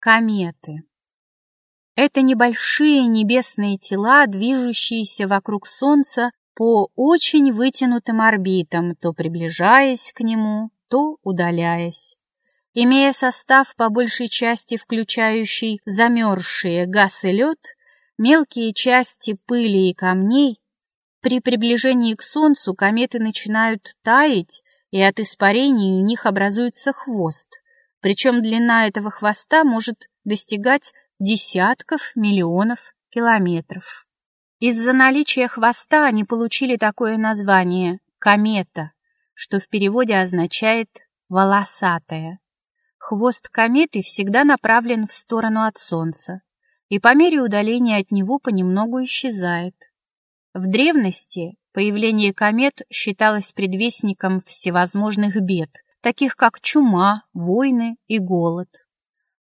Кометы. Это небольшие небесные тела, движущиеся вокруг Солнца по очень вытянутым орбитам, то приближаясь к нему, то удаляясь. Имея состав по большей части включающий замерзшие газ и лед, мелкие части пыли и камней, при приближении к Солнцу кометы начинают таять, и от испарений у них образуется хвост, причем длина этого хвоста может достигать десятков миллионов километров. Из-за наличия хвоста они получили такое название – комета, что в переводе означает «волосатая». Хвост кометы всегда направлен в сторону от Солнца, и по мере удаления от него понемногу исчезает. В древности появление комет считалось предвестником всевозможных бед, таких как чума, войны и голод.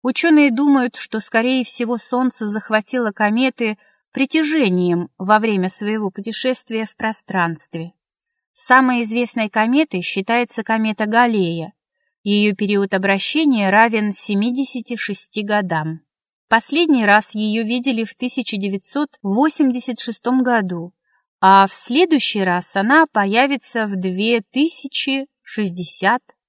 Ученые думают, что, скорее всего, Солнце захватило кометы притяжением во время своего путешествия в пространстве. Самой известной кометой считается комета Галлея. Ее период обращения равен 76 годам. Последний раз ее видели в 1986 году, а в следующий раз она появится в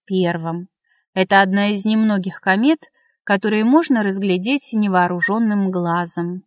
2061. Это одна из немногих комет, которые можно разглядеть невооруженным глазом.